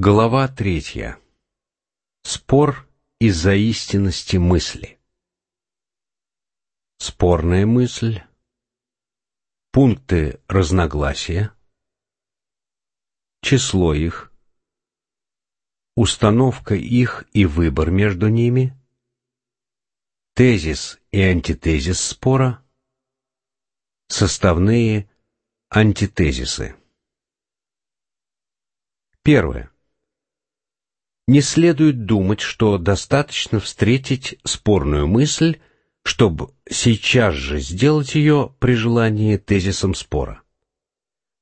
Глава третья. Спор из-за истинности мысли. Спорная мысль. Пункты разногласия. Число их. Установка их и выбор между ними. Тезис и антитезис спора. Составные антитезисы. Первое. Не следует думать, что достаточно встретить спорную мысль, чтобы сейчас же сделать ее при желании тезисом спора.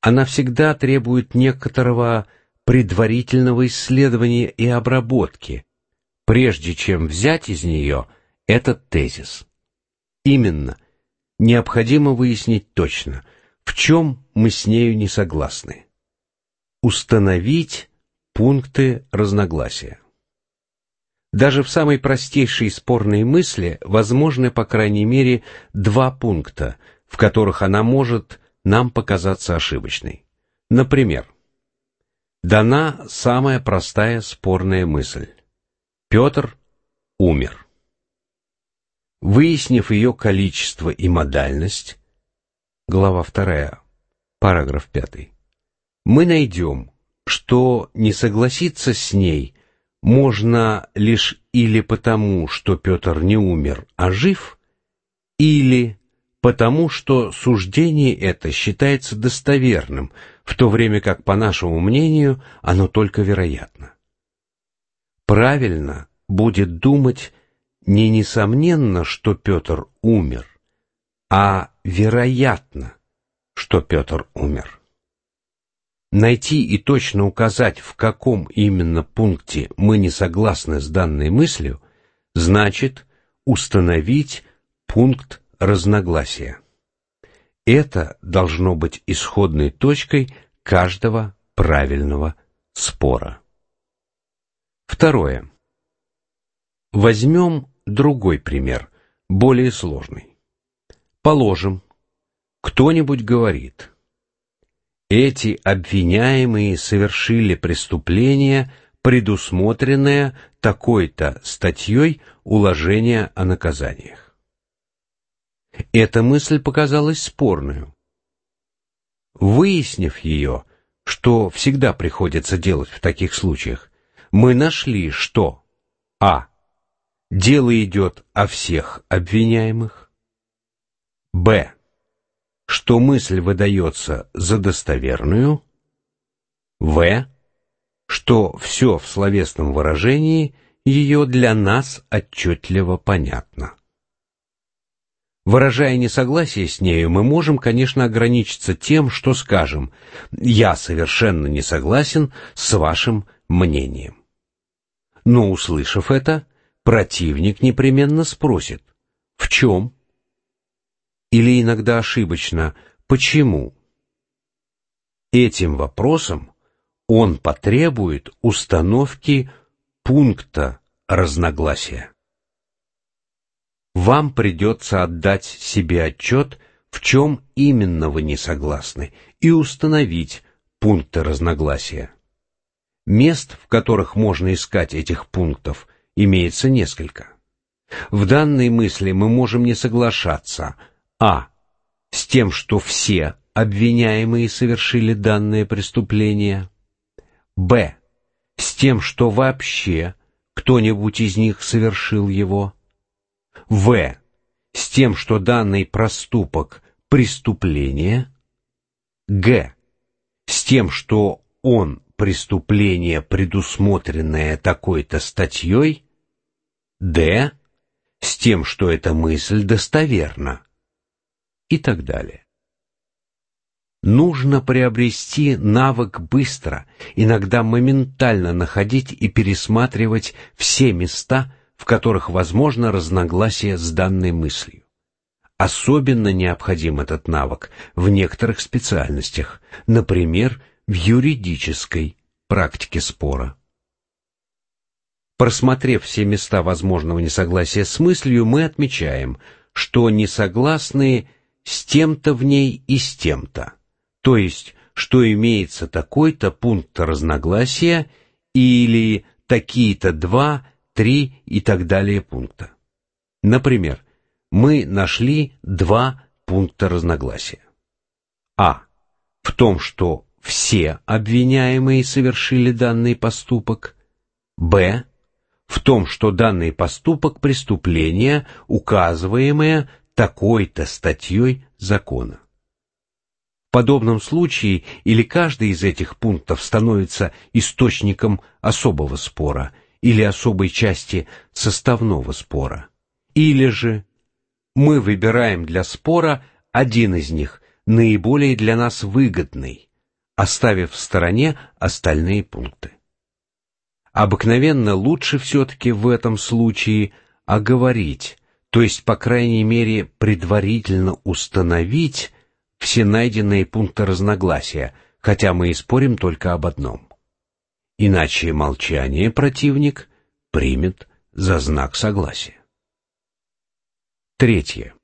Она всегда требует некоторого предварительного исследования и обработки, прежде чем взять из нее этот тезис. Именно, необходимо выяснить точно, в чем мы с нею не согласны. Установить пункты разногласия. Даже в самой простейшей спорной мысли возможны, по крайней мере, два пункта, в которых она может нам показаться ошибочной. Например, дана самая простая спорная мысль. Петр умер. Выяснив ее количество и модальность, глава 2, параграф 5, мы найдем, что не согласиться с ней можно лишь или потому, что Петр не умер, а жив, или потому, что суждение это считается достоверным, в то время как, по нашему мнению, оно только вероятно. Правильно будет думать не несомненно, что Петр умер, а вероятно, что Петр умер. Найти и точно указать, в каком именно пункте мы не согласны с данной мыслью, значит установить пункт разногласия. Это должно быть исходной точкой каждого правильного спора. Второе. Возьмем другой пример, более сложный. Положим, кто-нибудь говорит – эти обвиняемые совершили преступление, предусмотренное такой-то статьей уложения о наказаниях. Эта мысль показалась спорную. Выяснив ее, что всегда приходится делать в таких случаях, мы нашли, что а. Дело идет о всех обвиняемых, б что мысль выдается за достоверную, в. что все в словесном выражении ее для нас отчетливо понятно. Выражая несогласие с нею, мы можем, конечно, ограничиться тем, что скажем «я совершенно не согласен с вашим мнением». Но, услышав это, противник непременно спросит «в чем?» Или иногда ошибочно «почему?». Этим вопросом он потребует установки пункта разногласия. Вам придется отдать себе отчет, в чем именно вы не согласны, и установить пункты разногласия. Мест, в которых можно искать этих пунктов, имеется несколько. В данной мысли мы можем не соглашаться – а. С тем, что все обвиняемые совершили данное преступление. Б. С тем, что вообще кто-нибудь из них совершил его. В. С тем, что данный проступок – преступление. Г. С тем, что он преступление, предусмотренное такой-то статьей. Д. С тем, что эта мысль достоверна и так далее. Нужно приобрести навык быстро, иногда моментально находить и пересматривать все места, в которых возможно разногласие с данной мыслью. Особенно необходим этот навык в некоторых специальностях, например, в юридической практике спора. Просмотрев все места возможного несогласия с мыслью, мы отмечаем, что несогласные – с тем-то в ней и с тем-то, то есть, что имеется такой-то пункт разногласия или такие-то два, три и так далее пункта. Например, мы нашли два пункта разногласия. А. В том, что все обвиняемые совершили данный поступок. Б. В том, что данный поступок преступления, указываемое такой-то статьей закона. В подобном случае или каждый из этих пунктов становится источником особого спора или особой части составного спора, или же мы выбираем для спора один из них, наиболее для нас выгодный, оставив в стороне остальные пункты. Обыкновенно лучше все-таки в этом случае оговорить, то есть, по крайней мере, предварительно установить все найденные пункты разногласия, хотя мы и спорим только об одном. Иначе молчание противник примет за знак согласия. Третье.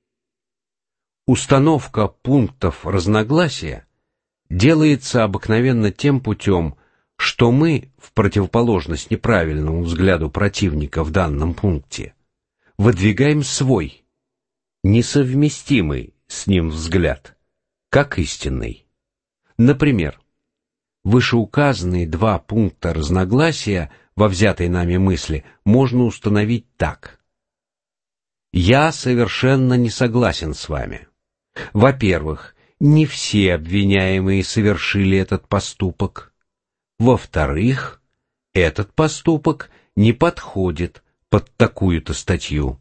Установка пунктов разногласия делается обыкновенно тем путем, что мы, в противоположность неправильному взгляду противника в данном пункте, выдвигаем свой, несовместимый с ним взгляд, как истинный. Например, вышеуказанные два пункта разногласия во взятой нами мысли можно установить так. Я совершенно не согласен с вами. Во-первых, не все обвиняемые совершили этот поступок. Во-вторых, этот поступок не подходит под такую-то статью.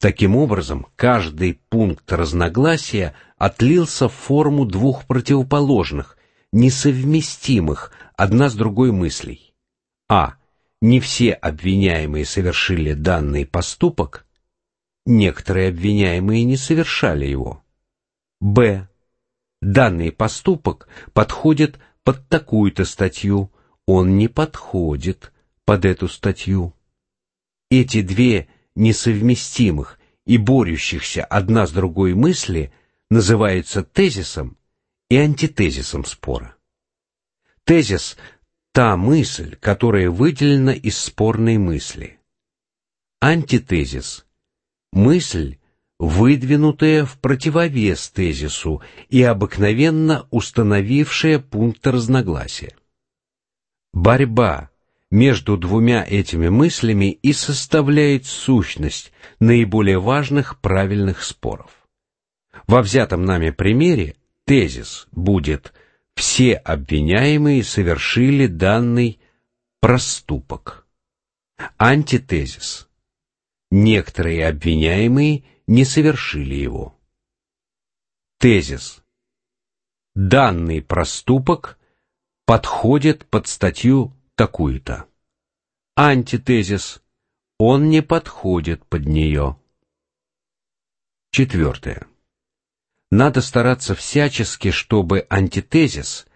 Таким образом, каждый пункт разногласия отлился в форму двух противоположных, несовместимых одна с другой мыслей. А. Не все обвиняемые совершили данный поступок, некоторые обвиняемые не совершали его. Б. Данный поступок подходит под такую-то статью, он не подходит под эту статью. Эти две несовместимых и борющихся одна с другой мысли называются тезисом и антитезисом спора. Тезис – та мысль, которая выделена из спорной мысли. Антитезис мысль, выдвинутая в противовес тезису и обыкновенно установившая пункт разногласия. Борьба между двумя этими мыслями и составляет сущность наиболее важных правильных споров. Во взятом нами примере тезис будет «все обвиняемые совершили данный проступок». Антитезис некоторые обвиняемые не совершили его. Тезис. Данный проступок подходит под статью такую-то. Антитезис. Он не подходит под нее. Четвертое. Надо стараться всячески, чтобы антитезис,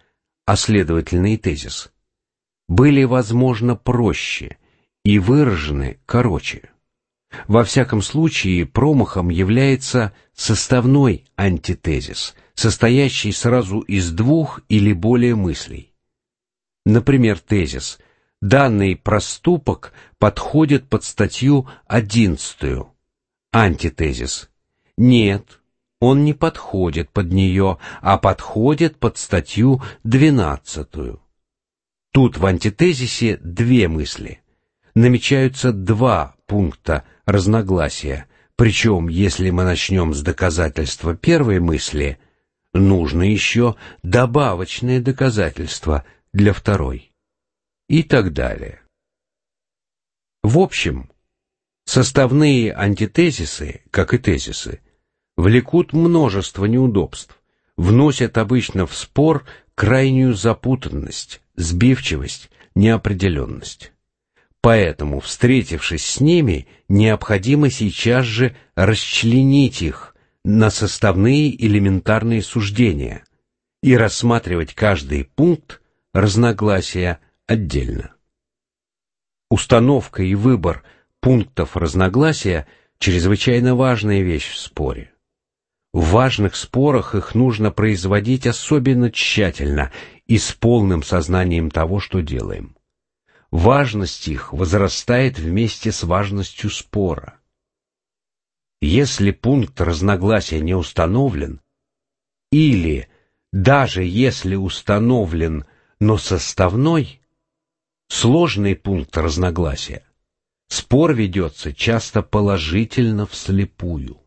а следовательно и тезис, были, возможно, проще и выражены короче. Во всяком случае, промахом является составной антитезис, состоящий сразу из двух или более мыслей. Например, тезис «Данный проступок подходит под статью 11». Антитезис «Нет, он не подходит под нее, а подходит под статью 12». Тут в антитезисе две мысли. Намечаются два пункта разногласия, причем, если мы начнем с доказательства первой мысли, нужно еще добавочное доказательство для второй. И так далее. В общем, составные антитезисы, как и тезисы, влекут множество неудобств, вносят обычно в спор крайнюю запутанность, сбивчивость, неопределенность. Поэтому, встретившись с ними, необходимо сейчас же расчленить их на составные элементарные суждения и рассматривать каждый пункт разногласия отдельно. Установка и выбор пунктов разногласия – чрезвычайно важная вещь в споре. В важных спорах их нужно производить особенно тщательно и с полным сознанием того, что делаем. важность их возрастает вместе с важностью спора. Если пункт разногласия не установлен, или, даже если установлен, но составной, сложный пункт разногласия, спор ведется часто положительно вслепую.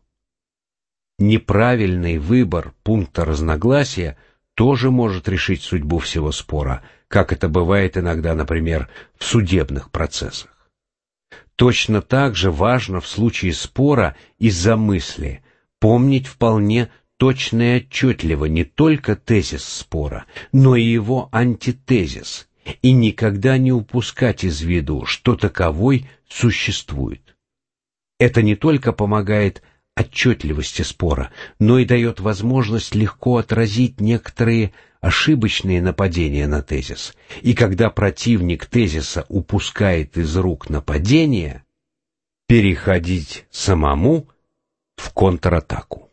Неправильный выбор пункта разногласия тоже может решить судьбу всего спора, как это бывает иногда, например, в судебных процессах. Точно так же важно в случае спора из-за мысли помнить вполне точно и отчетливо не только тезис спора, но и его антитезис, и никогда не упускать из виду, что таковой существует. Это не только помогает отчетливости спора, но и дает возможность легко отразить некоторые ошибочные нападения на тезис. И когда противник тезиса упускает из рук нападение, переходить самому в контратаку.